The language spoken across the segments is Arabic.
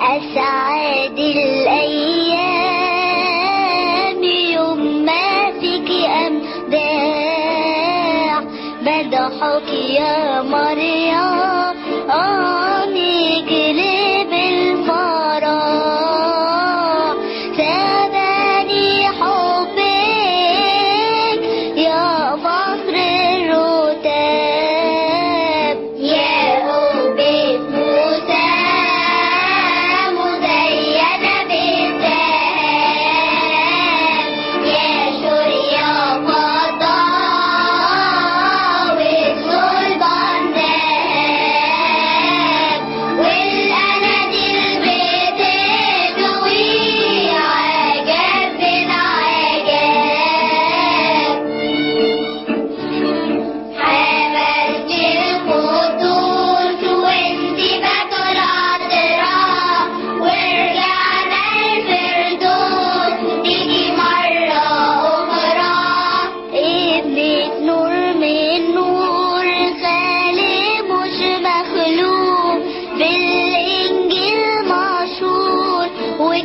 أسعد الأيام ضحك يا مريم. آه.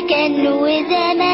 مكان وزمان